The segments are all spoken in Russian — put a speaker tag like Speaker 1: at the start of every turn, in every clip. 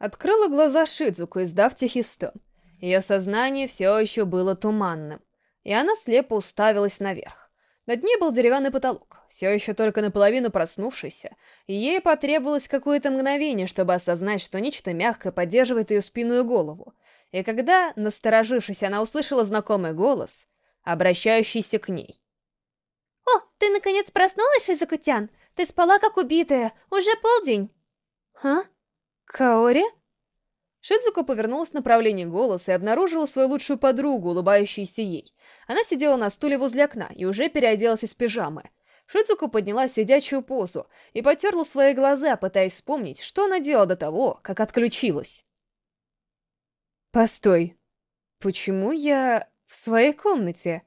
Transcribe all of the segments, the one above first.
Speaker 1: Открыла глаза Шидзуку, издав тихий стон. Ее сознание все еще было туманным, и она слепо уставилась наверх. Над ней был деревянный потолок, все еще только наполовину проснувшийся, ей потребовалось какое-то мгновение, чтобы осознать, что нечто мягкое поддерживает ее спину и голову. И когда, насторожившись, она услышала знакомый голос, обращающийся к ней.
Speaker 2: «О, ты наконец проснулась, Шизакутян? Ты спала как убитая, уже полдень!»
Speaker 1: «А? Каори?» Шидзука повернулась в направлении голоса и обнаружила свою лучшую подругу, улыбающуюся ей. Она сидела на стуле возле окна и уже переоделась из пижамы. Шидзука подняла сидячую позу и потерла свои глаза, пытаясь вспомнить, что она делала до того, как отключилась. «Постой, почему я в своей комнате?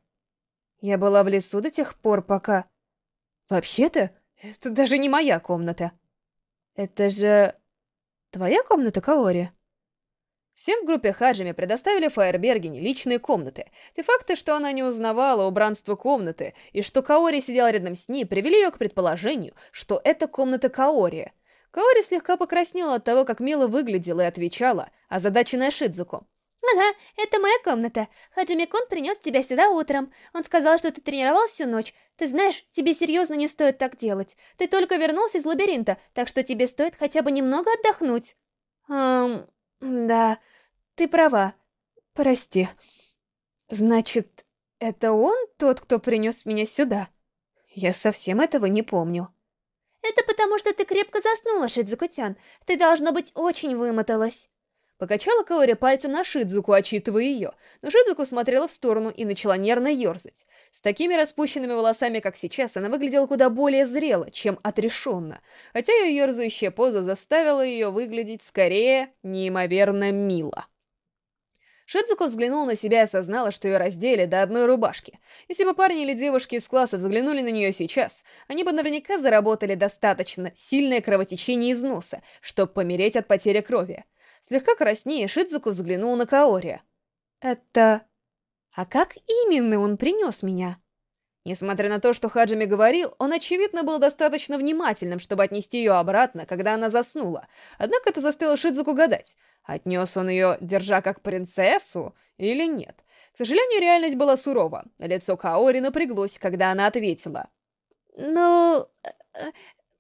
Speaker 1: Я была в лесу до тех пор, пока... Вообще-то, это даже не моя комната. Это же... твоя комната, Каори?» Всем в группе Хаджими предоставили Фаербергене личные комнаты. Те факты, что она не узнавала убранство комнаты, и что Каори сидел рядом с ней, привели ее к предположению, что это комната Каори. Каори слегка покраснела от того, как мило выглядела и отвечала, озадаченная Шидзуку.
Speaker 2: «Ага, это моя комната. Хаджими-кун принес тебя сюда утром. Он сказал, что ты тренировался всю ночь. Ты знаешь, тебе серьезно не стоит так делать. Ты только вернулся из лабиринта, так что тебе стоит хотя бы немного отдохнуть».
Speaker 1: «Эм, да, ты права. Прости. Значит, это он тот, кто принес меня сюда? Я совсем этого не помню.
Speaker 2: Это потому, что ты крепко заснула, Шидзуку-тян. Ты, должно быть, очень вымоталась.
Speaker 1: Покачала Каори пальцем на Шидзуку, отчитывая ее, но Шидзуку смотрела в сторону и начала нервно ерзать. С такими распущенными волосами, как сейчас, она выглядела куда более зрело, чем отрешенно, хотя ее ерзающая поза заставила ее выглядеть скорее неимоверно мило. Шидзуко взглянула на себя и осознала, что ее раздели до одной рубашки. Если бы парни или девушки из класса взглянули на нее сейчас, они бы наверняка заработали достаточно сильное кровотечение из носа, чтобы помереть от потери крови. Слегка краснее, Шидзуко взглянул на Каори. «Это... А как именно он принес меня?» Несмотря на то, что Хаджими говорил, он, очевидно, был достаточно внимательным, чтобы отнести ее обратно, когда она заснула. Однако это заставило Шидзуку гадать, отнес он ее, держа как принцессу, или нет. К сожалению, реальность была сурова. Лицо Каори напряглось, когда она ответила.
Speaker 2: «Ну... Э,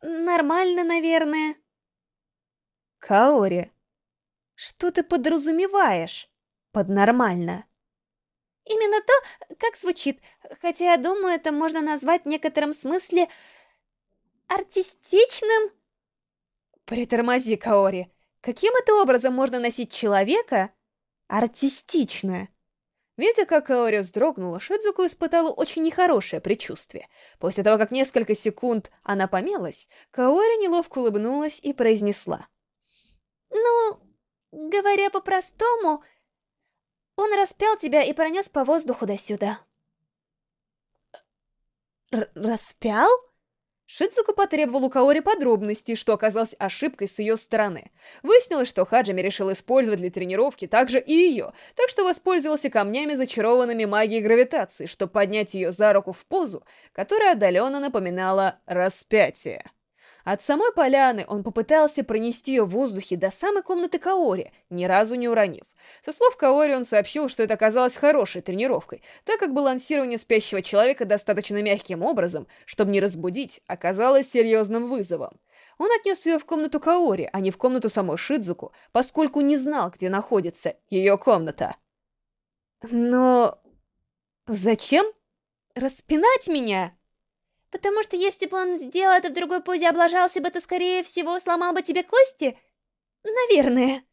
Speaker 2: нормально, наверное».
Speaker 1: «Каори, что ты подразумеваешь под «нормально»?»
Speaker 2: Именно то, как звучит, хотя я думаю, это можно назвать в некотором смысле артистичным.
Speaker 1: Притормози, Каори. Каким это образом можно носить человека артистично? Видя, как Каори вздрогнула, Шидзуку испытала очень нехорошее предчувствие. После того, как несколько секунд она помялась, Каори неловко улыбнулась и произнесла.
Speaker 2: «Ну, говоря по-простому, он распял тебя и пронес по воздуху до сюда.
Speaker 1: Р распял? Шидзуку потребовал у Каори подробностей, что оказалось ошибкой с ее стороны. Выяснилось, что Хаджими решил использовать для тренировки также и ее, так что воспользовался камнями, зачарованными магией гравитации, чтобы поднять ее за руку в позу, которая отдаленно напоминала распятие. От самой поляны он попытался пронести ее в воздухе до самой комнаты Каори, ни разу не уронив. Со слов Каори он сообщил, что это оказалось хорошей тренировкой, так как балансирование спящего человека достаточно мягким образом, чтобы не разбудить, оказалось серьезным вызовом. Он отнес ее в комнату Каори, а не в комнату самой Шидзуку, поскольку не знал, где находится ее комната. Но... зачем распинать меня?
Speaker 2: Потому что если бы он сделал это в другой позе, облажался бы, то, скорее всего, сломал бы тебе кости? Наверное.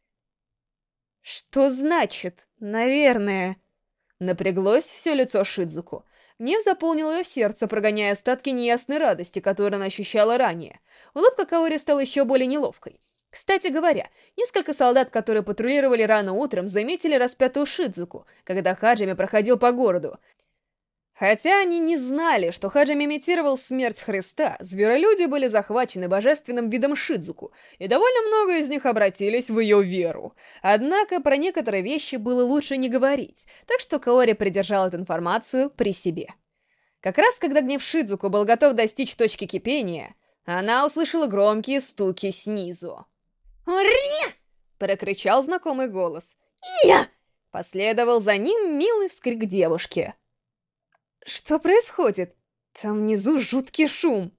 Speaker 1: Что значит «наверное»? Напряглось все лицо Шидзуку. Гнев заполнил ее сердце, прогоняя остатки неясной радости, которую она ощущала ранее. Улыбка Каори стала еще более неловкой. Кстати говоря, несколько солдат, которые патрулировали рано утром, заметили распятую Шидзуку, когда Хаджими проходил по городу. Хотя они не знали, что Хаджими имитировал смерть Христа, зверолюди были захвачены божественным видом Шидзуку, и довольно много из них обратились в ее веру. Однако про некоторые вещи было лучше не говорить, так что Каори придержал эту информацию при себе. Как раз когда гнев Шидзуку был готов достичь точки кипения, она услышала громкие стуки снизу.
Speaker 2: «Уре!»
Speaker 1: — прокричал знакомый голос.
Speaker 2: «Я!»
Speaker 1: — последовал за ним милый вскрик девушки. «Что происходит? Там внизу жуткий шум!»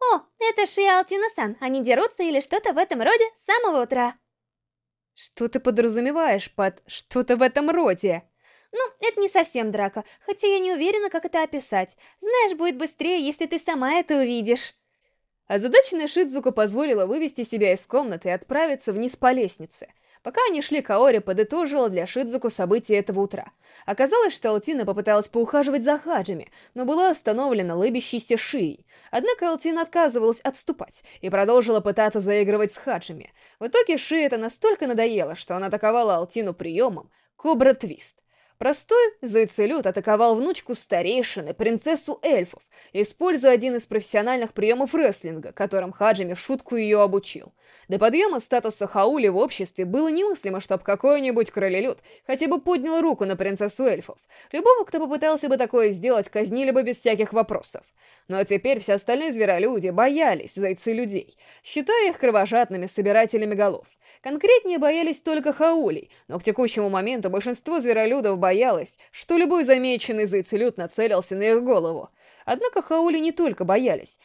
Speaker 2: «О, это Ши Алтина-сан, они дерутся или что-то в этом роде с самого утра!»
Speaker 1: «Что ты подразумеваешь под «что-то в этом роде»?»
Speaker 2: Ну, это не совсем драка, хотя я не уверена, как это описать. Знаешь, будет быстрее, если ты сама это увидишь.
Speaker 1: Озадаченная Шидзука позволила вывести себя из комнаты и отправиться вниз по лестнице. Пока они шли, Каори подытожила для Шидзуку события этого утра. Оказалось, что Алтина попыталась поухаживать за Хаджими, но была остановлена лыбящейся Шией. Однако Алтина отказывалась отступать и продолжила пытаться заигрывать с Хаджими. В итоге Ши это настолько надоело, что она атаковала Алтину приемом «Кобра Твист». Простой зайцелют атаковал внучку старейшины, принцессу эльфов, используя один из профессиональных приемов рестлинга, которым Хаджими в шутку ее обучил. До подъема статуса Хаули в обществе было немыслимо, чтобы какой-нибудь кролелюд хотя бы поднял руку на принцессу эльфов. Любого, кто попытался бы такое сделать, казнили бы без всяких вопросов. Но теперь все остальные зверолюди боялись зайцы людей, считая их кровожадными собирателями голов. Конкретнее боялись только хаулей, но к текущему моменту большинство зверолюдов боялось, что любой замеченный зайцелюд нацелился на их голову. Однако хаули не только боялись.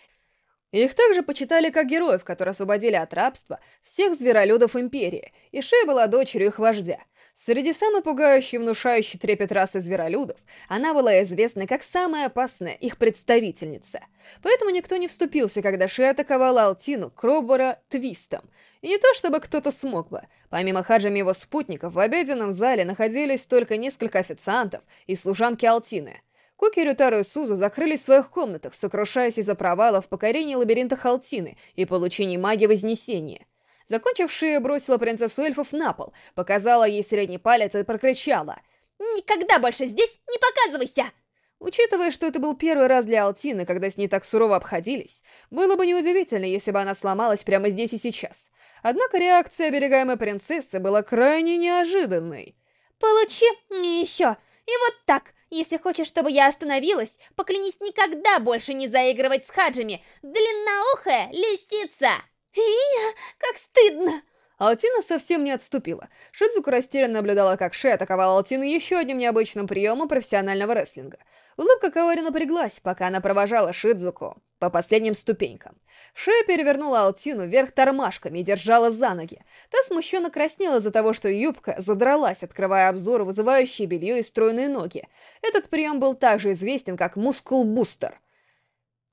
Speaker 1: Их также почитали как героев, которые освободили от рабства всех зверолюдов Империи, и Шея была дочерью их вождя — Среди самой пугающей и внушающей трепет расы зверолюдов, она была известна как самая опасная их представительница. Поэтому никто не вступился, когда Ши атаковала Алтину Кробора твистом. И не то чтобы кто-то смог бы. Помимо Хаджами его спутников, в обеденном зале находились только несколько официантов и служанки Алтины. Куки, Рютару и Сузу закрылись в своих комнатах, сокрушаясь из-за провалов в покорении лабиринта Халтины и получении магии Вознесения. Закончив шею, бросила принцессу эльфов на пол, показала ей средний палец и прокричала.
Speaker 2: «Никогда больше здесь не показывайся!»
Speaker 1: Учитывая, что это был первый раз для Алтины, когда с ней так сурово обходились, было бы неудивительно, если бы она сломалась прямо здесь и сейчас. Однако реакция оберегаемой принцессы была крайне неожиданной.
Speaker 2: «Получи мне еще! И вот так! Если хочешь, чтобы я остановилась, поклянись никогда больше не заигрывать с хаджами! Длинноухая лисица!» «Ия, как стыдно!»
Speaker 1: Алтина совсем не отступила. Шидзуку растерянно наблюдала, как Ши атаковала Алтину еще одним необычным приемом профессионального рестлинга. Улыбка Каори напряглась, пока она провожала Шидзуку по последним ступенькам. Ши перевернула Алтину вверх тормашками и держала за ноги. Та смущенно краснела из-за того, что юбка задралась, открывая обзор, вызывающий белье и стройные ноги. Этот прием был также известен как мускул-бустер.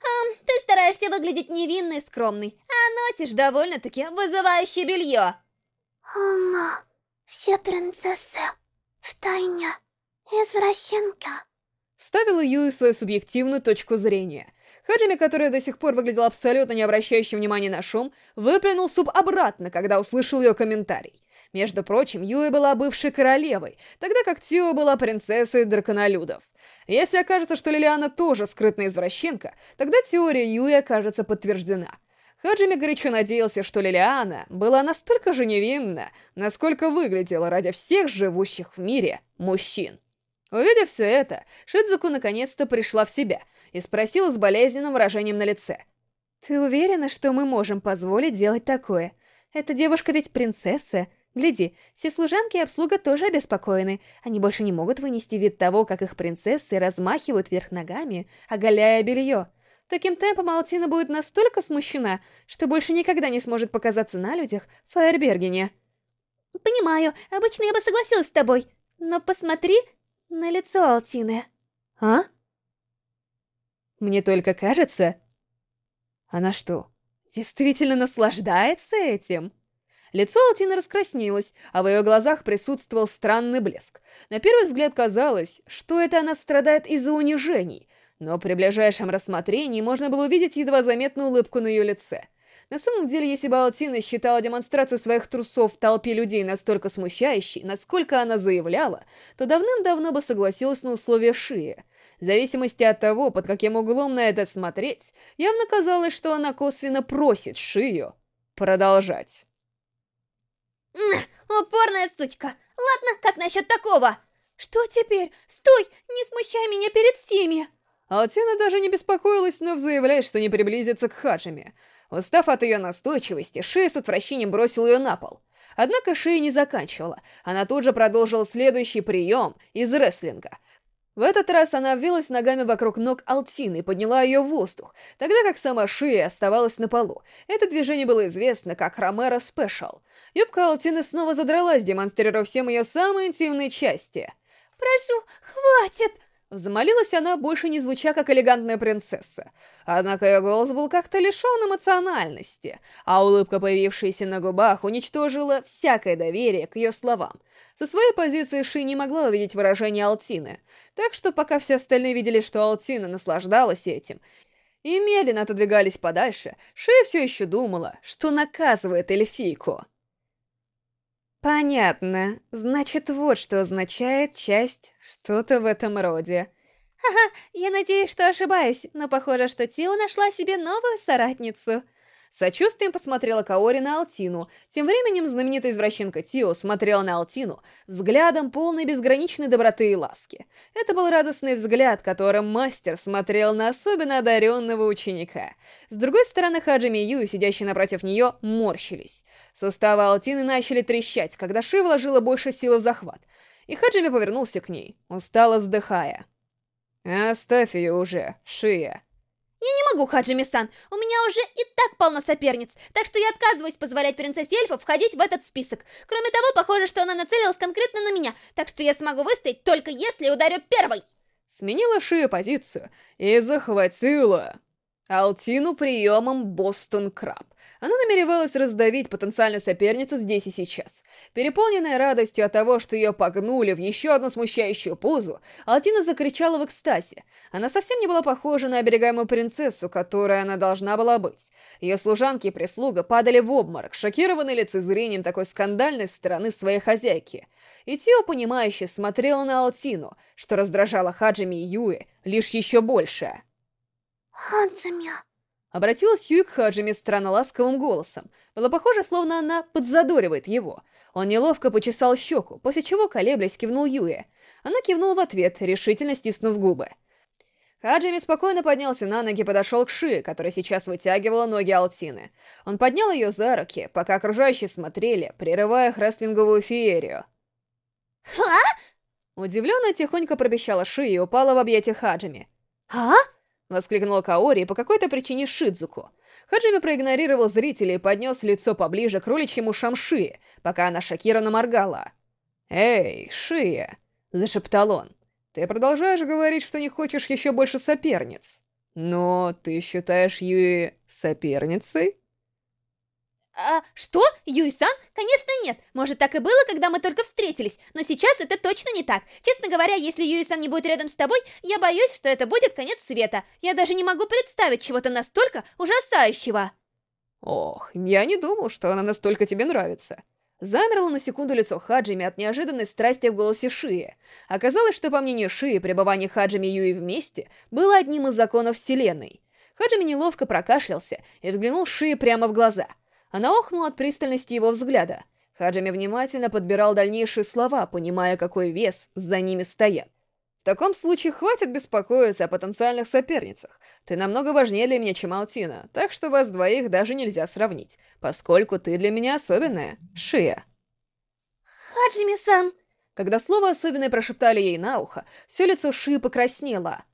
Speaker 2: Ам, ты стараешься выглядеть невинной и скромной, а носишь довольно-таки вызывающее белье.
Speaker 3: Ама, все принцессы в тайне извращенка.
Speaker 1: Вставила Юи свою субъективную точку зрения. Хаджими, которая до сих пор выглядела абсолютно не обращающей внимания на шум, выплюнул суп обратно, когда услышал ее комментарий. Между прочим, Юи была бывшей королевой, тогда как Тио была принцессой драконолюдов. Если окажется, что Лилиана тоже скрытная извращенка, тогда теория Юи окажется подтверждена. Хаджими горячо надеялся, что Лилиана была настолько же невинна, насколько выглядела ради всех живущих в мире мужчин. Увидев все это, Шидзуку наконец-то пришла в себя и спросила с болезненным выражением на лице. «Ты уверена, что мы можем позволить делать такое? Эта девушка ведь принцесса, Гляди, все служанки и обслуга тоже обеспокоены. Они больше не могут вынести вид того, как их принцессы размахивают вверх ногами, оголяя белье. Таким темпом Алтина будет настолько смущена, что больше никогда не сможет показаться на людях в Фаербергене.
Speaker 2: Понимаю, обычно я бы согласилась с тобой, но посмотри на лицо Алтины.
Speaker 1: А? Мне только кажется... Она что, действительно наслаждается этим? Лицо Алтины раскраснелось, а в ее глазах присутствовал странный блеск. На первый взгляд казалось, что это она страдает из-за унижений, но при ближайшем рассмотрении можно было увидеть едва заметную улыбку на ее лице. На самом деле, если бы Алтина считала демонстрацию своих трусов в толпе людей настолько смущающей, насколько она заявляла, то давным-давно бы согласилась на условия Шии. В зависимости от того, под каким углом на это смотреть, явно казалось, что она косвенно просит Шию продолжать.
Speaker 2: Упорная сучка. Ладно, как насчет такого? Что теперь? Стой, не смущай меня перед всеми.
Speaker 1: Алтина даже не беспокоилась, но заявляет, что не приблизится к Хаджиме. Устав от ее настойчивости, Шия с отвращением бросил ее на пол. Однако Шия не заканчивала. Она тут же продолжила следующий прием из рестлинга. В этот раз она обвилась ногами вокруг ног Алтины и подняла ее в воздух, тогда как сама Шия оставалась на полу. Это движение было известно как Ромеро Спешл. Юбка Алтины снова задралась, демонстрируя всем ее самые интимные части.
Speaker 2: «Прошу, хватит!»
Speaker 1: Взмолилась она, больше не звуча как элегантная принцесса. Однако ее голос был как-то лишен эмоциональности, а улыбка, появившаяся на губах, уничтожила всякое доверие к ее словам. Со своей позиции Ши не могла увидеть выражение Алтины, так что пока все остальные видели, что Алтина наслаждалась этим, и медленно отодвигались подальше, Ши все еще думала, что наказывает эльфийку. Понятно. Значит, вот что означает часть что-то в этом роде.
Speaker 2: Ха-ха, я надеюсь, что ошибаюсь, но похоже, что Тио нашла себе новую соратницу.
Speaker 1: Сочувствием посмотрела Каори на Алтину. Тем временем знаменитая извращенка Тио смотрела на Алтину взглядом полной безграничной доброты и ласки. Это был радостный взгляд, которым мастер смотрел на особенно одаренного ученика. С другой стороны, Хаджими и Юи, сидящие напротив нее, морщились. Суставы Алтины начали трещать, когда Ши вложила больше силы в захват. И Хаджими повернулся к ней, устало вздыхая. «Оставь ее уже, Шия».
Speaker 2: Я не могу, Хаджими-сан, у меня уже и так полно соперниц, так что я отказываюсь позволять принцессе эльфов входить в этот список. Кроме того, похоже, что она нацелилась конкретно на меня, так что я смогу выстоять только если ударю первой.
Speaker 1: Сменила Шия позицию и захватила Алтину приемом Бостон Краб. Она намеревалась раздавить потенциальную соперницу здесь и сейчас. Переполненная радостью от того, что ее погнули в еще одну смущающую позу, Алтина закричала в экстазе. Она совсем не была похожа на оберегаемую принцессу, которой она должна была быть. Ее служанки и прислуга падали в обморок, шокированные лицезрением такой скандальной стороны своей хозяйки. И Тио, понимающе смотрела на Алтину, что раздражало Хаджими и Юи лишь еще больше.
Speaker 3: «Хаджими...»
Speaker 1: Обратилась Юи к Хаджими странно ласковым голосом. Было похоже, словно она подзадоривает его. Он неловко почесал щеку, после чего, колеблясь, кивнул Юе. Она кивнула в ответ, решительно стиснув губы. Хаджими спокойно поднялся на ноги и подошел к Ши, которая сейчас вытягивала ноги Алтины. Он поднял ее за руки, пока окружающие смотрели, прерывая их рестлинговую феерию.
Speaker 2: «Ха?»
Speaker 1: Удивленно тихонько пробещала Ши и упала в объятия Хаджими.
Speaker 2: «А?»
Speaker 1: Воскликнула Каори по какой-то причине Шидзуку. Хаджими проигнорировал зрителей и поднес лицо поближе к кроличьему Шамши, пока она шокированно моргала. «Эй, Шия!» — зашептал он. «Ты продолжаешь говорить, что не хочешь еще больше соперниц. Но ты считаешь Юи соперницей?»
Speaker 2: А, что? Юй-сан? Конечно нет. Может, так и было, когда мы только встретились, но сейчас это точно не так. Честно говоря, если Юй-сан не будет рядом с тобой, я боюсь, что это будет конец света. Я даже не могу представить чего-то настолько ужасающего.
Speaker 1: Ох, я не думал, что она настолько тебе нравится. Замерло на секунду лицо Хаджими от неожиданной страсти в голосе Шии. Оказалось, что, по мнению Шии, пребывание Хаджими и Юи вместе было одним из законов Вселенной. Хаджими неловко прокашлялся и взглянул Шии прямо в глаза — она охнула от пристальности его взгляда. Хаджими внимательно подбирал дальнейшие слова, понимая, какой вес за ними стоят. В таком случае хватит беспокоиться о потенциальных соперницах. Ты намного важнее для меня, чем Алтина, так что вас двоих даже нельзя сравнить, поскольку ты для меня особенная, Шия.
Speaker 2: Хаджими-сан!
Speaker 1: Когда слово «особенное» прошептали ей на ухо, все лицо Шии покраснело.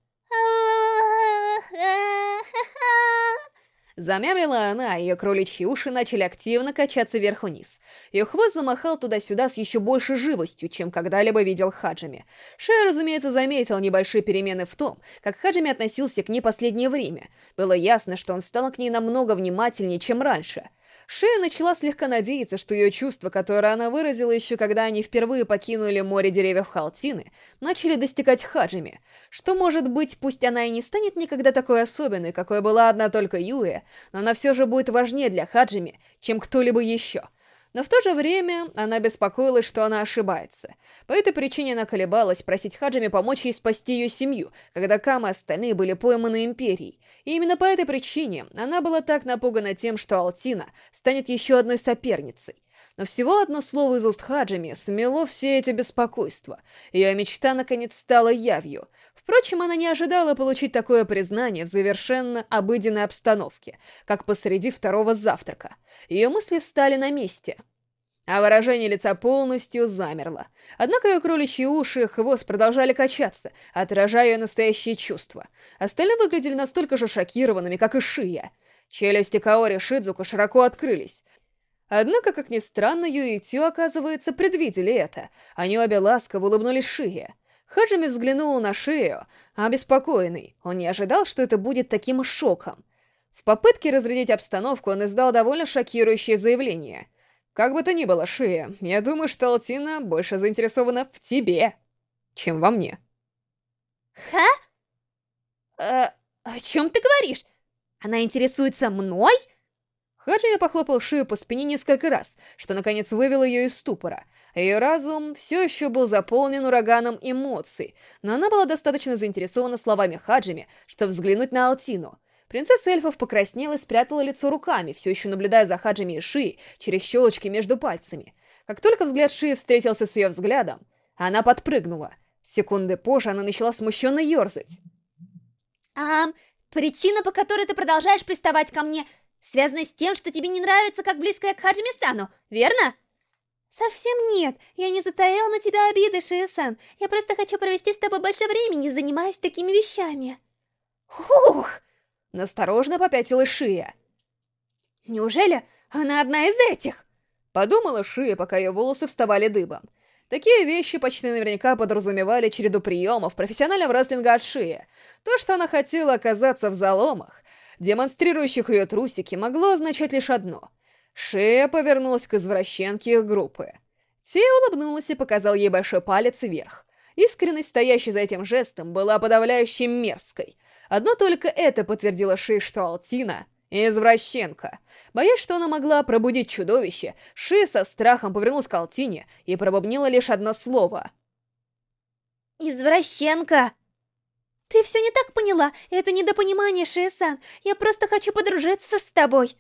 Speaker 1: Замямлила она, ее кроличьи уши начали активно качаться вверх-вниз. Ее хвост замахал туда-сюда с еще большей живостью, чем когда-либо видел Хаджими. Шея, разумеется, заметил небольшие перемены в том, как Хаджими относился к ней последнее время. Было ясно, что он стал к ней намного внимательнее, чем раньше. Шея начала слегка надеяться, что ее чувства, которые она выразила еще когда они впервые покинули море деревьев Халтины, начали достигать Хаджими, что, может быть, пусть она и не станет никогда такой особенной, какой была одна только Юэ, но она все же будет важнее для Хаджими, чем кто-либо еще — но в то же время она беспокоилась, что она ошибается. По этой причине она колебалась просить Хаджими помочь ей спасти ее семью, когда Кама и остальные были пойманы Империей. И именно по этой причине она была так напугана тем, что Алтина станет еще одной соперницей. Но всего одно слово из уст Хаджими смело все эти беспокойства. Ее мечта наконец стала явью. Впрочем, она не ожидала получить такое признание в совершенно обыденной обстановке, как посреди второго завтрака. Ее мысли встали на месте. А выражение лица полностью замерло. Однако ее кроличьи уши и хвост продолжали качаться, отражая ее настоящие чувства. Остальные выглядели настолько же шокированными, как и Шия. Челюсти Каори Шидзуку широко открылись. Однако, как ни странно, Юи и Тю, оказывается, предвидели это. Они обе ласково улыбнулись Шие. Хаджими взглянул на шею, обеспокоенный. Он не ожидал, что это будет таким шоком. В попытке разрядить обстановку он издал довольно шокирующее заявление. «Как бы то ни было, Шия, я думаю, что Алтина больше заинтересована в тебе, чем во мне».
Speaker 2: «Ха? Э, о чем ты говоришь? Она интересуется мной?»
Speaker 1: Хаджими похлопал Шию по спине несколько раз, что наконец вывело ее из ступора — ее разум все еще был заполнен ураганом эмоций, но она была достаточно заинтересована словами Хаджими, чтобы взглянуть на Алтину. Принцесса эльфов покраснела и спрятала лицо руками, все еще наблюдая за Хаджими и Ши через щелочки между пальцами. Как только взгляд Ши встретился с ее взглядом, она подпрыгнула. Секунды позже она начала смущенно ерзать.
Speaker 2: «Ам, причина, по которой ты продолжаешь приставать ко мне, связана с тем, что тебе не нравится, как близко я к Хаджими-сану, верно?» «Совсем нет. Я не затаила на тебя обиды, Шиэ-сан. Я просто хочу провести с тобой больше времени, занимаясь такими вещами».
Speaker 1: «Ух!» — насторожно попятила Шия. «Неужели она одна из этих?» Подумала Шия, пока ее волосы вставали дыбом. Такие вещи почти наверняка подразумевали череду приемов профессионального рестлинга от Шия. То, что она хотела оказаться в заломах, демонстрирующих ее трусики, могло означать лишь одно — Шея повернулась к извращенке их группы. Те улыбнулась и показал ей большой палец вверх. Искренность, стоящей за этим жестом, была подавляюще мерзкой. Одно только это подтвердило Ши, что Алтина — извращенка. Боясь, что она могла пробудить чудовище, Ши со страхом повернулась к Алтине и пробубнила лишь одно слово.
Speaker 2: «Извращенка!» «Ты все не так поняла, это недопонимание, Ши-сан. Я просто хочу подружиться с тобой!»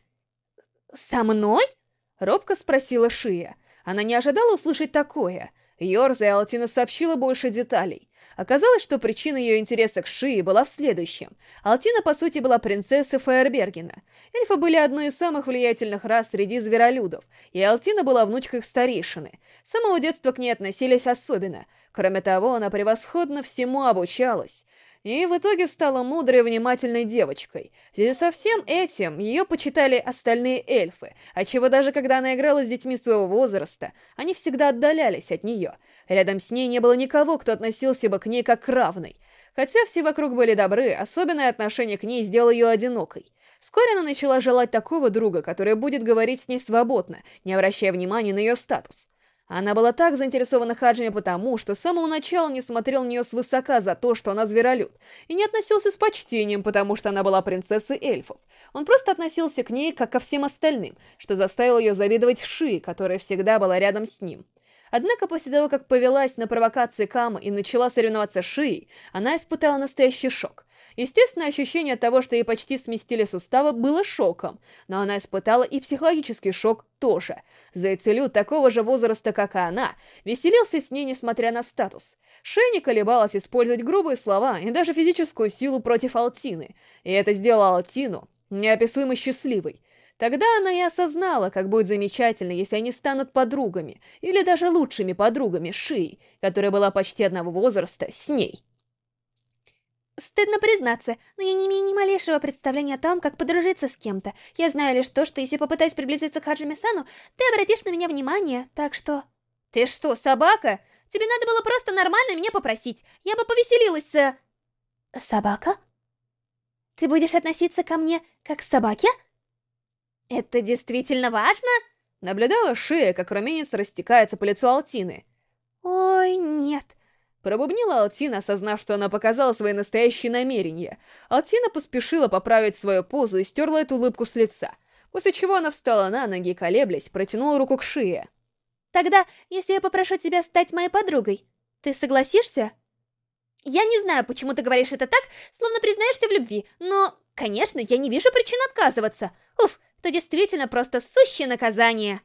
Speaker 1: «Со мной?» — робко спросила Шия. Она не ожидала услышать такое. Йорза и Алтина сообщила больше деталей. Оказалось, что причина ее интереса к Шии была в следующем. Алтина, по сути, была принцессой Фаербергена. Эльфы были одной из самых влиятельных рас среди зверолюдов, и Алтина была внучкой их старейшины. С самого детства к ней относились особенно. Кроме того, она превосходно всему обучалась и в итоге стала мудрой и внимательной девочкой. И со всем этим ее почитали остальные эльфы, отчего даже когда она играла с детьми своего возраста, они всегда отдалялись от нее. Рядом с ней не было никого, кто относился бы к ней как к равной. Хотя все вокруг были добры, особенное отношение к ней сделало ее одинокой. Вскоре она начала желать такого друга, который будет говорить с ней свободно, не обращая внимания на ее статус. Она была так заинтересована Хаджиме потому, что с самого начала не смотрел на нее свысока за то, что она зверолюд, и не относился с почтением, потому что она была принцессой эльфов. Он просто относился к ней, как ко всем остальным, что заставило ее завидовать Ши, которая всегда была рядом с ним. Однако после того, как повелась на провокации Камы и начала соревноваться с Шией, она испытала настоящий шок. Естественно, ощущение того, что ей почти сместили суставы, было шоком, но она испытала и психологический шок тоже. Зайцелют такого же возраста, как и она, веселился с ней, несмотря на статус. Шея не колебалась использовать грубые слова и даже физическую силу против Алтины, и это сделало Алтину неописуемо счастливой. Тогда она и осознала, как будет замечательно, если они станут подругами, или даже лучшими подругами Ши, которая была почти одного возраста с ней.
Speaker 2: Стыдно признаться, но я не имею ни малейшего представления о том, как подружиться с кем-то. Я знаю лишь то, что если попытаюсь приблизиться к Хаджими-сану, ты обратишь на меня внимание, так что...
Speaker 1: Ты что, собака?
Speaker 2: Тебе надо было просто нормально меня попросить. Я бы повеселилась с... Собака? Ты будешь относиться ко мне как к собаке?
Speaker 1: Это действительно важно? Наблюдала шея, как румянец растекается по лицу Алтины.
Speaker 2: Ой, нет.
Speaker 1: Пробубнила Алтина, осознав, что она показала свои настоящие намерения. Алтина поспешила поправить свою позу и стерла эту улыбку с лица. После чего она встала на ноги, колеблясь, протянула руку к шее.
Speaker 2: «Тогда, если я попрошу тебя стать моей подругой, ты согласишься?» «Я не знаю, почему ты говоришь это так, словно признаешься в любви, но, конечно, я не вижу причин отказываться. Уф, это действительно просто сущее наказание!»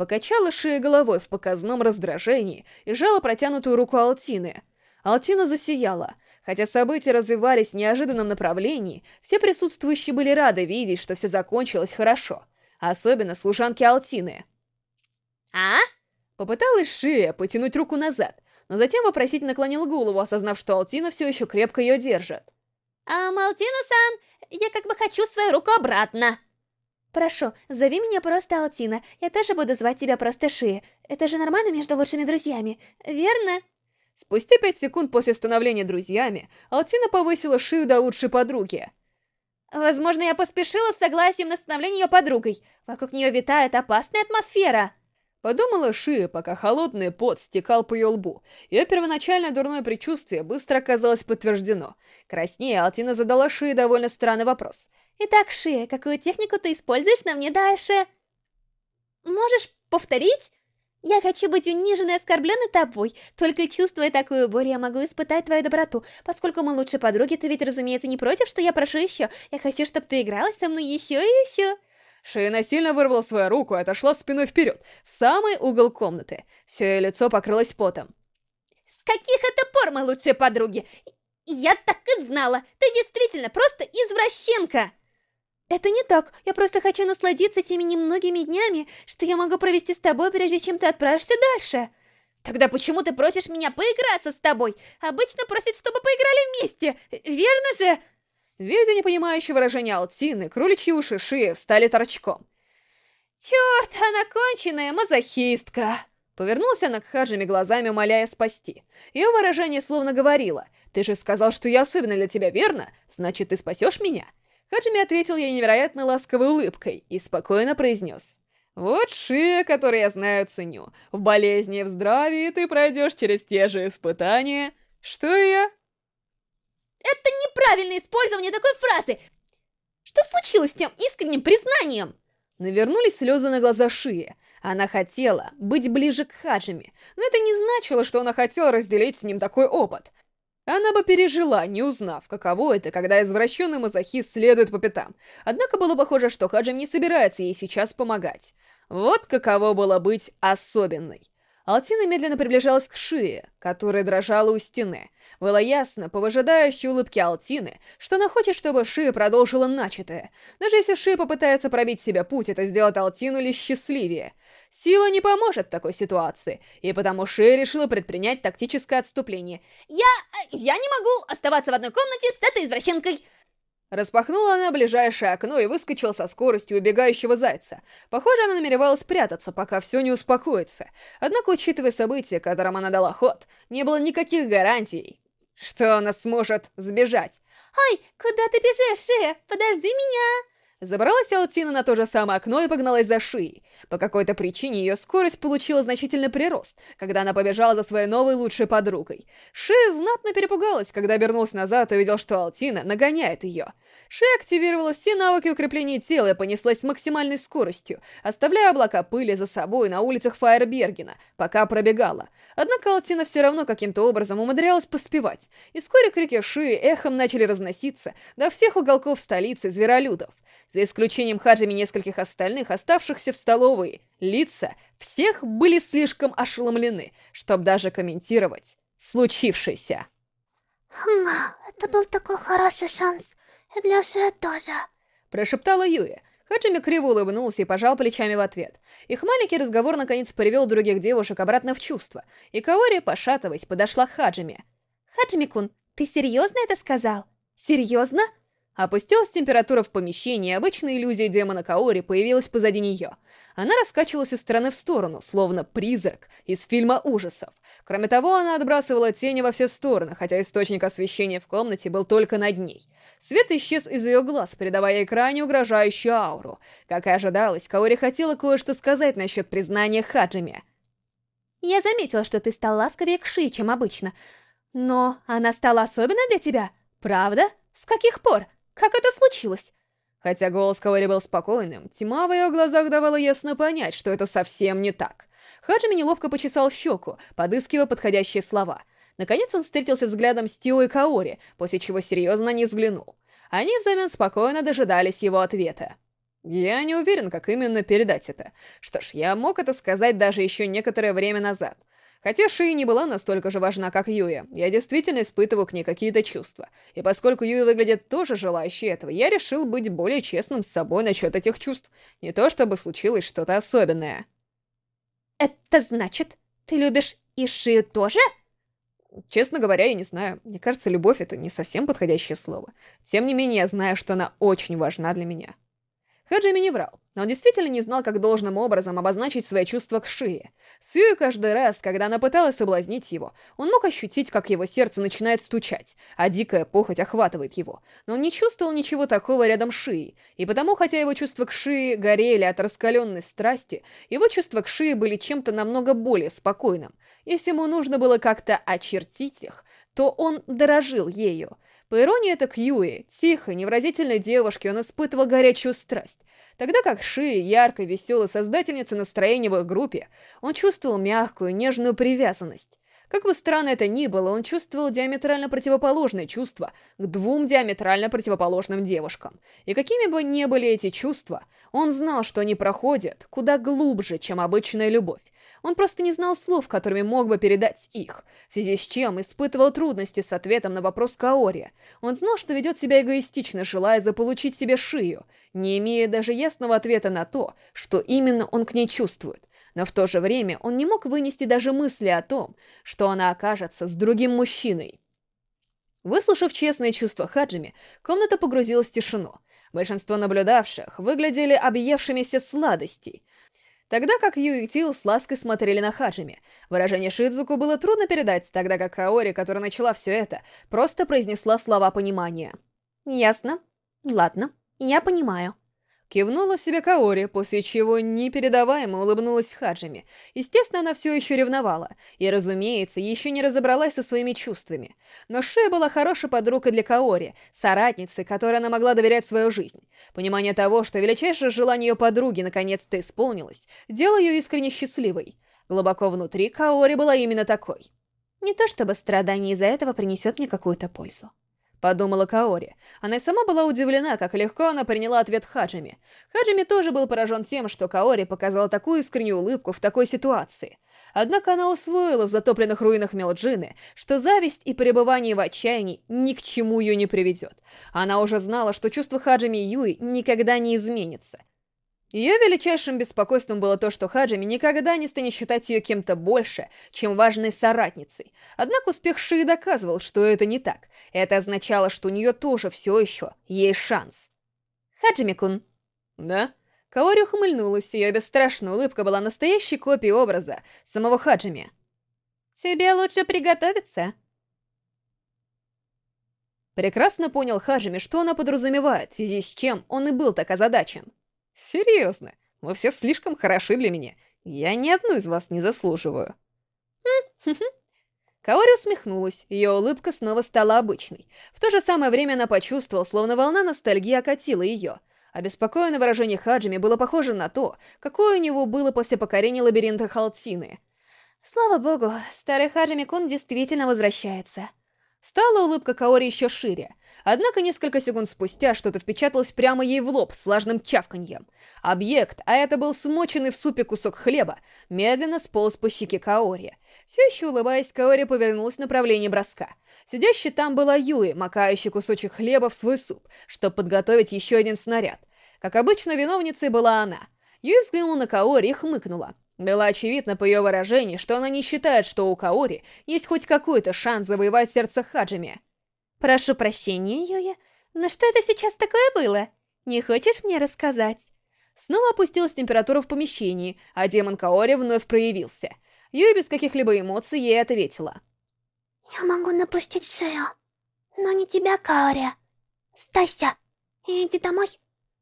Speaker 1: Покачала шея головой в показном раздражении и жала протянутую руку Алтины. Алтина засияла. Хотя события развивались в неожиданном направлении, все присутствующие были рады видеть, что все закончилось хорошо. Особенно служанки Алтины.
Speaker 2: «А?»
Speaker 1: Попыталась Шия потянуть руку назад, но затем вопросительно наклонил голову, осознав, что Алтина все еще крепко ее держит.
Speaker 2: «А, Малтина-сан, я как бы хочу свою руку обратно!» «Прошу, зови меня просто Алтина. Я тоже буду звать тебя просто Шия. Это же нормально между лучшими друзьями, верно?»
Speaker 1: Спустя пять секунд после становления друзьями, Алтина повысила Шию до лучшей подруги.
Speaker 2: «Возможно, я поспешила с согласием на становление ее подругой. Вокруг нее витает опасная атмосфера».
Speaker 1: Подумала Шия, пока холодный пот стекал по ее лбу. Ее первоначальное дурное предчувствие быстро оказалось подтверждено. Краснее, Алтина задала Шии довольно странный вопрос.
Speaker 2: «Итак, Шия, какую технику ты используешь на мне дальше?» «Можешь повторить?» «Я хочу быть униженной и оскорбленной тобой. Только чувствуя такую боль, я могу испытать твою доброту. Поскольку мы лучшие подруги, ты ведь, разумеется, не против, что я прошу еще. Я хочу, чтобы ты играла со мной еще и еще».
Speaker 1: Шея насильно вырвала свою руку и отошла спиной вперед, в самый угол комнаты. Все ее лицо покрылось потом.
Speaker 2: «С каких это пор мы лучшие подруги? Я так и знала! Ты действительно просто извращенка!» «Это не так. Я просто хочу насладиться теми немногими днями, что я могу провести с тобой, прежде чем ты отправишься дальше». «Тогда почему ты просишь меня поиграться с тобой? Обычно просят, чтобы поиграли вместе, верно же?»
Speaker 1: Видя непонимающее выражение Алтины, кроличьи уши шеи встали торчком.
Speaker 2: «Черт, она конченая мазохистка!»
Speaker 1: Повернулся она к Хаджиме глазами, умоляя спасти. Ее выражение словно говорило, «Ты же сказал, что я особенно для тебя, верно? Значит, ты спасешь меня?» Хаджими ответил ей невероятно ласковой улыбкой и спокойно произнес. «Вот шия, которую я знаю ценю. В болезни и в здравии ты пройдешь через те же испытания. Что я?»
Speaker 2: «Это неправильное использование такой фразы! Что случилось с тем искренним признанием?»
Speaker 1: Навернулись слезы на глаза Шии. Она хотела быть ближе к Хаджими, но это не значило, что она хотела разделить с ним такой опыт. Она бы пережила, не узнав, каково это, когда извращенный мазохист следует по пятам. Однако было похоже, что Хаджим не собирается ей сейчас помогать. Вот каково было быть особенной. Алтина медленно приближалась к Шие, которая дрожала у стены. Было ясно, по выжидающей улыбке Алтины, что она хочет, чтобы Шия продолжила начатое. Даже если Шия попытается пробить себе путь, это сделает Алтину лишь счастливее. Сила не поможет в такой ситуации, и потому Шия решила предпринять тактическое отступление.
Speaker 2: «Я... я не могу оставаться в одной комнате с этой извращенкой!»
Speaker 1: Распахнула она ближайшее окно и выскочила со скоростью убегающего зайца. Похоже, она намеревалась спрятаться, пока все не успокоится. Однако, учитывая события, которым она дала ход, не было никаких гарантий, что она сможет сбежать.
Speaker 2: «Ай, куда ты бежишь, Шея? Подожди меня!»
Speaker 1: Забралась Алтина на то же самое окно и погналась за шией. По какой-то причине ее скорость получила значительный прирост, когда она побежала за своей новой лучшей подругой. Шея знатно перепугалась, когда обернулась назад и увидел, что Алтина нагоняет ее. Шея активировала все навыки укрепления тела и понеслась с максимальной скоростью, оставляя облака пыли за собой на улицах Фаербергена, пока пробегала. Однако Алтина все равно каким-то образом умудрялась поспевать, и вскоре крики Шии эхом начали разноситься до всех уголков столицы зверолюдов. За исключением Хаджими нескольких остальных, оставшихся в столовой, лица всех были слишком ошеломлены, чтобы даже комментировать случившееся.
Speaker 3: Хм, это был такой хороший шанс. Для Ши тоже.
Speaker 1: Прошептала Юя. Хаджими криво улыбнулся и пожал плечами в ответ. Их маленький разговор наконец привел других девушек обратно в чувство, и Каори, пошатываясь, подошла к Хаджими.
Speaker 2: «Хаджими-кун, ты серьезно это сказал? Серьезно?»
Speaker 1: Опустилась температура в помещении, обычная иллюзия демона Каори появилась позади нее. Она раскачивалась из стороны в сторону, словно призрак из фильма ужасов. Кроме того, она отбрасывала тени во все стороны, хотя источник освещения в комнате был только над ней. Свет исчез из ее глаз, передавая экране угрожающую ауру. Как и ожидалось, Каори хотела кое-что сказать насчет признания Хаджими.
Speaker 2: «Я заметила, что ты стал ласковее к Ши, чем обычно. Но она стала особенной для тебя, правда? С каких пор?» Как это случилось?
Speaker 1: Хотя голос Каори был спокойным, тьма в ее глазах давала ясно понять, что это совсем не так. Хаджими неловко почесал щеку, подыскивая подходящие слова. Наконец он встретился взглядом с Тио и Каори, после чего серьезно не взглянул. Они взамен спокойно дожидались его ответа. Я не уверен, как именно передать это. Что ж, я мог это сказать даже еще некоторое время назад. Хотя Ши не была настолько же важна, как Юя, я действительно испытывал к ней какие-то чувства. И поскольку Юя выглядит тоже желающей этого, я решил быть более честным с собой насчет этих чувств. Не то чтобы случилось что-то особенное.
Speaker 2: Это значит, ты любишь и Шию тоже?
Speaker 1: Честно говоря, я не знаю. Мне кажется, любовь — это не совсем подходящее слово. Тем не менее, я знаю, что она очень важна для меня. Хаджими не врал, но он действительно не знал, как должным образом обозначить свои чувства к Шие. Сюи каждый раз, когда она пыталась соблазнить его, он мог ощутить, как его сердце начинает стучать, а дикая похоть охватывает его. Но он не чувствовал ничего такого рядом с Шией, и потому, хотя его чувства к Шии горели от раскаленной страсти, его чувства к Шии были чем-то намного более спокойным. Если ему нужно было как-то очертить их, то он дорожил ею. По иронии, это к Юи, тихой, невразительной девушке, он испытывал горячую страсть. Тогда как Ши, яркой, веселой создательница настроения в их группе, он чувствовал мягкую, нежную привязанность. Как бы странно это ни было, он чувствовал диаметрально противоположные чувства к двум диаметрально противоположным девушкам. И какими бы ни были эти чувства, он знал, что они проходят куда глубже, чем обычная любовь. Он просто не знал слов, которыми мог бы передать их, в связи с чем испытывал трудности с ответом на вопрос Каори. Он знал, что ведет себя эгоистично, желая заполучить себе шию, не имея даже ясного ответа на то, что именно он к ней чувствует. Но в то же время он не мог вынести даже мысли о том, что она окажется с другим мужчиной. Выслушав честные чувства Хаджими, комната погрузилась в тишину. Большинство наблюдавших выглядели объевшимися сладостей, Тогда как Ю и Тил с лаской смотрели на Хаджими. Выражение Шидзуку было трудно передать, тогда как Каори, которая начала все это, просто произнесла слова понимания.
Speaker 2: «Ясно. Ладно, я понимаю».
Speaker 1: Кивнула себе Каори, после чего непередаваемо улыбнулась Хаджими. Естественно, она все еще ревновала, и, разумеется, еще не разобралась со своими чувствами. Но Шея была хорошей подругой для Каори, соратницей, которой она могла доверять свою жизнь. Понимание того, что величайшее желание ее подруги наконец-то исполнилось, делало ее искренне счастливой. Глубоко внутри Каори была именно такой.
Speaker 2: Не то чтобы страдание из-за этого принесет мне какую-то пользу.
Speaker 1: Подумала Каори. Она и сама была удивлена, как легко она приняла ответ Хаджими. Хаджими тоже был поражен тем, что Каори показала такую искреннюю улыбку в такой ситуации. Однако она усвоила в затопленных руинах Мелджины, что зависть и пребывание в отчаянии ни к чему ее не приведет. Она уже знала, что чувство Хаджими Юи никогда не изменится. Ее величайшим беспокойством было то, что Хаджими никогда не станет считать ее кем-то больше, чем важной соратницей. Однако успех Шии доказывал, что это не так. Это означало, что у нее тоже все еще есть шанс.
Speaker 2: Хаджими-кун.
Speaker 1: Да? Каори ухмыльнулась, ее бесстрашная улыбка была настоящей копией образа самого Хаджими.
Speaker 2: Тебе лучше приготовиться.
Speaker 1: Прекрасно понял Хаджими, что она подразумевает, в связи с чем он и был так озадачен. Серьезно, вы все слишком хороши для меня. Я ни одну из вас не заслуживаю. Каори усмехнулась, ее улыбка снова стала обычной. В то же самое время она почувствовала, словно волна ностальгии окатила ее. Обеспокоенное выражение Хаджими было похоже на то, какое у него было после покорения лабиринта Халтины.
Speaker 2: Слава богу, старый Хаджими-кун действительно возвращается.
Speaker 1: Стала улыбка Каори еще шире. Однако несколько секунд спустя что-то впечаталось прямо ей в лоб с влажным чавканьем. Объект, а это был смоченный в супе кусок хлеба, медленно сполз по щеке Каори. Все еще улыбаясь, Каори повернулась в направлении броска. Сидящий там была Юи, макающий кусочек хлеба в свой суп, чтобы подготовить еще один снаряд. Как обычно, виновницей была она. Юи взглянула на Каори и хмыкнула. Было очевидно по ее выражению, что она не считает, что у Каори есть хоть какой-то шанс завоевать сердце Хаджими.
Speaker 2: «Прошу прощения, Юя, но что это сейчас такое было? Не хочешь мне рассказать?»
Speaker 1: Снова опустилась температура в помещении, а демон Каори вновь проявился. Юя без каких-либо эмоций ей ответила.
Speaker 3: «Я могу напустить шею, но не тебя, Каори. Стася, иди домой».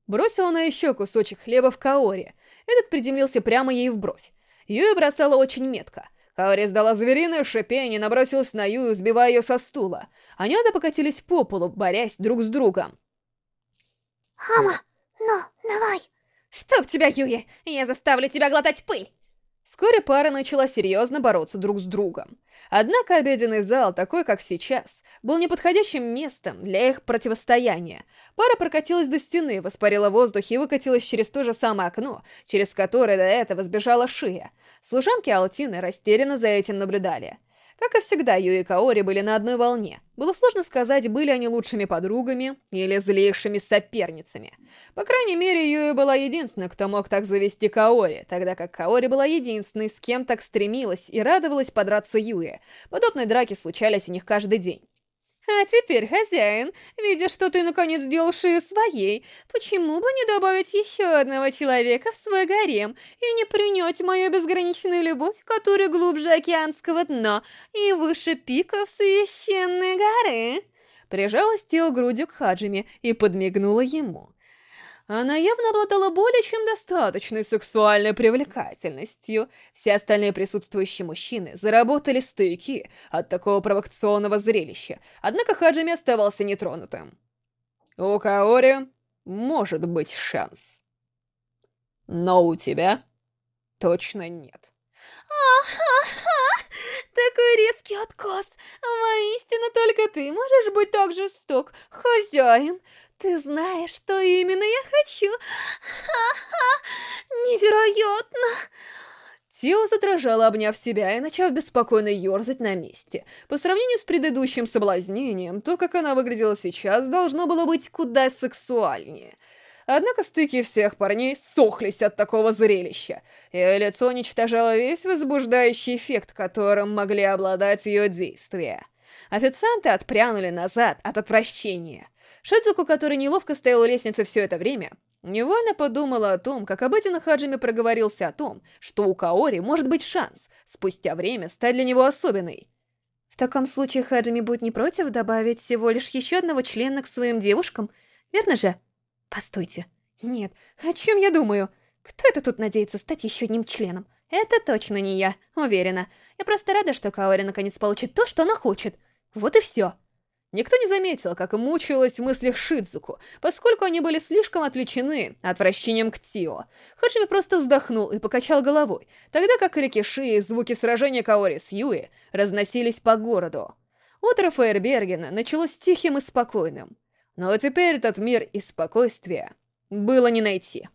Speaker 1: Бросила она еще кусочек хлеба в Каори. Этот приземлился прямо ей в бровь. Юя бросала очень метко — Каори сдала звериное шипение, набросилась на Юю, сбивая ее со стула. Они обе покатились по полу, борясь друг с другом.
Speaker 3: «Хама, ну, давай!»
Speaker 2: «Чтоб тебя, Юя! Я заставлю тебя глотать пыль!»
Speaker 1: Вскоре пара начала серьезно бороться друг с другом. Однако обеденный зал, такой как сейчас, был неподходящим местом для их противостояния. Пара прокатилась до стены, воспарила воздух и выкатилась через то же самое окно, через которое до этого сбежала Шия. Служанки Алтины растерянно за этим наблюдали. Как и всегда, Юи и Каори были на одной волне. Было сложно сказать, были они лучшими подругами или злейшими соперницами. По крайней мере, Юи была единственной, кто мог так завести Каори, тогда как Каори была единственной, с кем так стремилась и радовалась подраться Юи. Подобные драки случались у них каждый день.
Speaker 2: А теперь, хозяин, видя, что ты наконец сделал шею своей, почему бы не добавить еще одного человека в свой гарем и не принять мою безграничную любовь, которая глубже океанского дна и выше пиков священной горы?»
Speaker 1: Прижалась Тео грудью к Хаджиме и подмигнула ему. Она явно обладала более чем достаточной сексуальной привлекательностью. Все остальные присутствующие мужчины заработали стыки от такого провокационного зрелища, однако Хаджими оставался нетронутым. У Каори может быть шанс. Но у тебя точно нет.
Speaker 2: Ха-ха-ха! Такой резкий отказ! Воистину, только ты можешь быть так жесток, хозяин! Ты знаешь, что именно я хочу? Ха-ха! Невероятно!
Speaker 1: Тио задрожала, обняв себя и начав беспокойно ерзать на месте. По сравнению с предыдущим соблазнением, то, как она выглядела сейчас, должно было быть куда сексуальнее. Однако стыки всех парней сохлись от такого зрелища. Ее лицо уничтожало весь возбуждающий эффект, которым могли обладать ее действия. Официанты отпрянули назад от отвращения. Шидзуку, который неловко стоял у лестницы все это время, невольно подумала о том, как обыденно Хаджими проговорился о том, что у Каори может быть шанс спустя время стать для него особенной.
Speaker 2: В таком случае Хаджими будет не против добавить всего лишь еще одного члена к своим девушкам, верно же? Постойте. Нет, о чем я думаю? Кто это тут надеется стать еще одним членом? Это точно не я, уверена. Я просто рада, что Каори наконец получит то, что она хочет. Вот и все.
Speaker 1: Никто не заметил, как мучилась в мыслях Шидзуку, поскольку они были слишком отвлечены отвращением к Тио. Хаджими просто вздохнул и покачал головой, тогда как крики Ши и звуки сражения Каори с Юи разносились по городу. Утро Фейербергена началось тихим и спокойным. Но теперь этот мир и спокойствие было не найти.